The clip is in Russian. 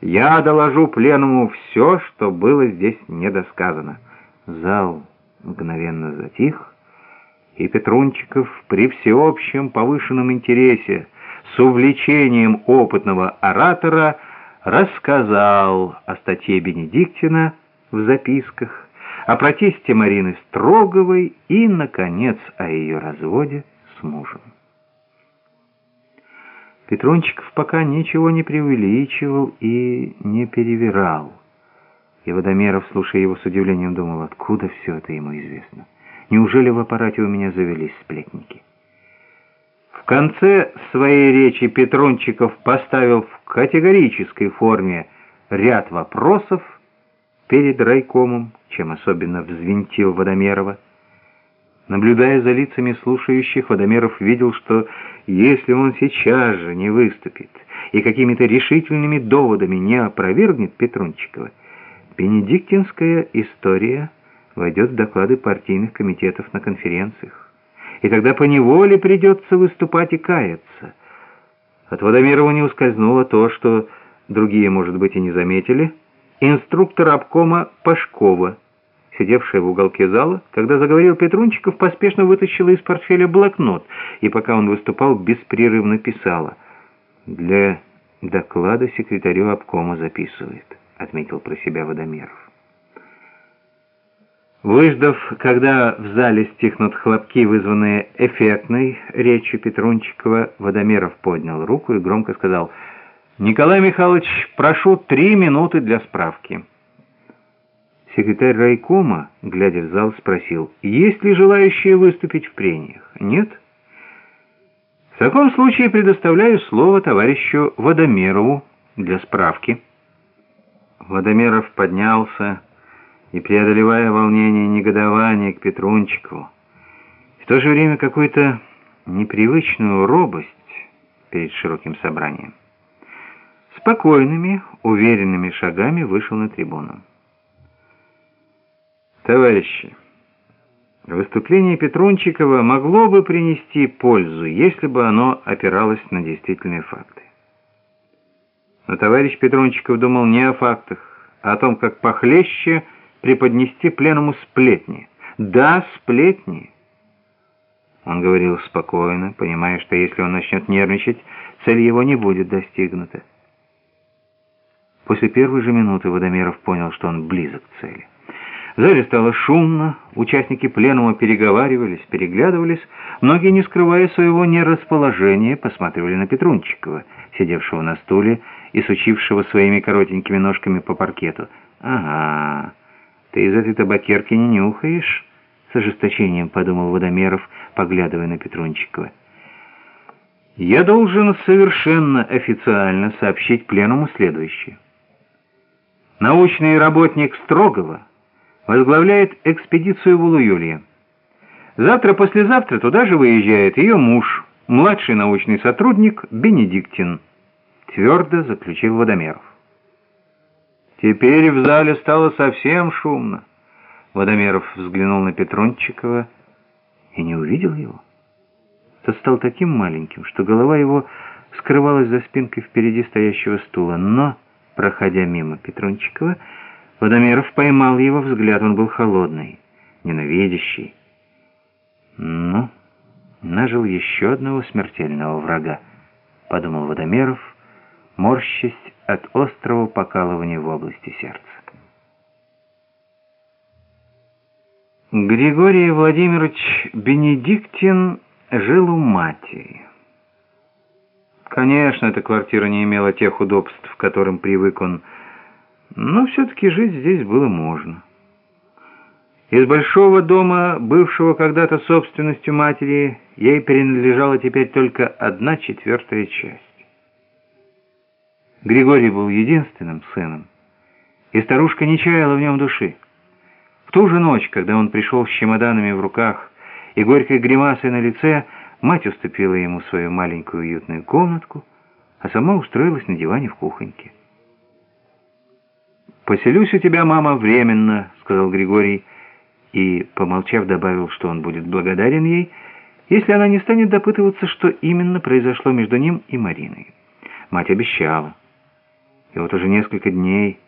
Я доложу пленному все, что было здесь недосказано». Зал мгновенно затих, и Петрунчиков при всеобщем повышенном интересе с увлечением опытного оратора рассказал о статье Бенедиктина в записках, о протесте Марины Строговой и, наконец, о ее разводе с мужем. Петрончиков пока ничего не преувеличивал и не перевирал. И Водомеров, слушая его с удивлением, думал, откуда все это ему известно. Неужели в аппарате у меня завелись сплетники? В конце своей речи Петрончиков поставил в категорической форме ряд вопросов перед райкомом, чем особенно взвинтил Водомерова. Наблюдая за лицами слушающих, Водомеров видел, что если он сейчас же не выступит и какими-то решительными доводами не опровергнет Петрончикова, Бенедиктинская история войдет в доклады партийных комитетов на конференциях. И тогда поневоле придется выступать и каяться. От Водомерова не ускользнуло то, что другие, может быть, и не заметили. Инструктор обкома Пашкова, сидевшая в уголке зала, когда заговорил Петрунчиков, поспешно вытащила из портфеля блокнот, и пока он выступал, беспрерывно писала. «Для доклада секретарю обкома записывает», — отметил про себя Водомеров. Выждав, когда в зале стихнут хлопки, вызванные эффектной речью Петрунчикова, Водомеров поднял руку и громко сказал «Николай Михайлович, прошу три минуты для справки». Секретарь райкома, глядя в зал, спросил «Есть ли желающие выступить в прениях?» «Нет?» «В таком случае предоставляю слово товарищу Водомерову для справки». Водомеров поднялся и преодолевая волнение и негодование к Петрунчикову, в то же время какую-то непривычную робость перед широким собранием, спокойными, уверенными шагами вышел на трибуну. Товарищи, выступление Петрунчикова могло бы принести пользу, если бы оно опиралось на действительные факты. Но товарищ Петрунчиков думал не о фактах, а о том, как похлеще – преподнести пленному сплетни. Да, сплетни. Он говорил спокойно, понимая, что если он начнет нервничать, цель его не будет достигнута. После первой же минуты Водомеров понял, что он близок к цели. Зале стало шумно, участники пленума переговаривались, переглядывались, многие, не скрывая своего нерасположения, посматривали на Петрунчикова, сидевшего на стуле и сучившего своими коротенькими ножками по паркету. «Ага». «Ты из этой табакерки не нюхаешь?» — с ожесточением подумал Водомеров, поглядывая на Петрунчикова. «Я должен совершенно официально сообщить пленуму следующее. Научный работник Строгова возглавляет экспедицию в Улуюлье. Завтра-послезавтра туда же выезжает ее муж, младший научный сотрудник Бенедиктин», — твердо заключил Водомеров. Теперь в зале стало совсем шумно. Водомеров взглянул на Петрончикова и не увидел его. Тот стал таким маленьким, что голова его скрывалась за спинкой впереди стоящего стула. Но, проходя мимо Петрончикова, Водомеров поймал его взгляд. Он был холодный, ненавидящий. «Ну, нажил еще одного смертельного врага», — подумал Водомеров, морщась от острого покалывания в области сердца. Григорий Владимирович Бенедиктин жил у матери. Конечно, эта квартира не имела тех удобств, к которым привык он, но все-таки жить здесь было можно. Из большого дома, бывшего когда-то собственностью матери, ей принадлежала теперь только одна четвертая часть. Григорий был единственным сыном, и старушка не чаяла в нем души. В ту же ночь, когда он пришел с чемоданами в руках и горькой гримасой на лице, мать уступила ему свою маленькую уютную комнатку, а сама устроилась на диване в кухоньке. «Поселюсь у тебя, мама, временно», — сказал Григорий, и, помолчав, добавил, что он будет благодарен ей, если она не станет допытываться, что именно произошло между ним и Мариной. Мать обещала. И вот уже несколько дней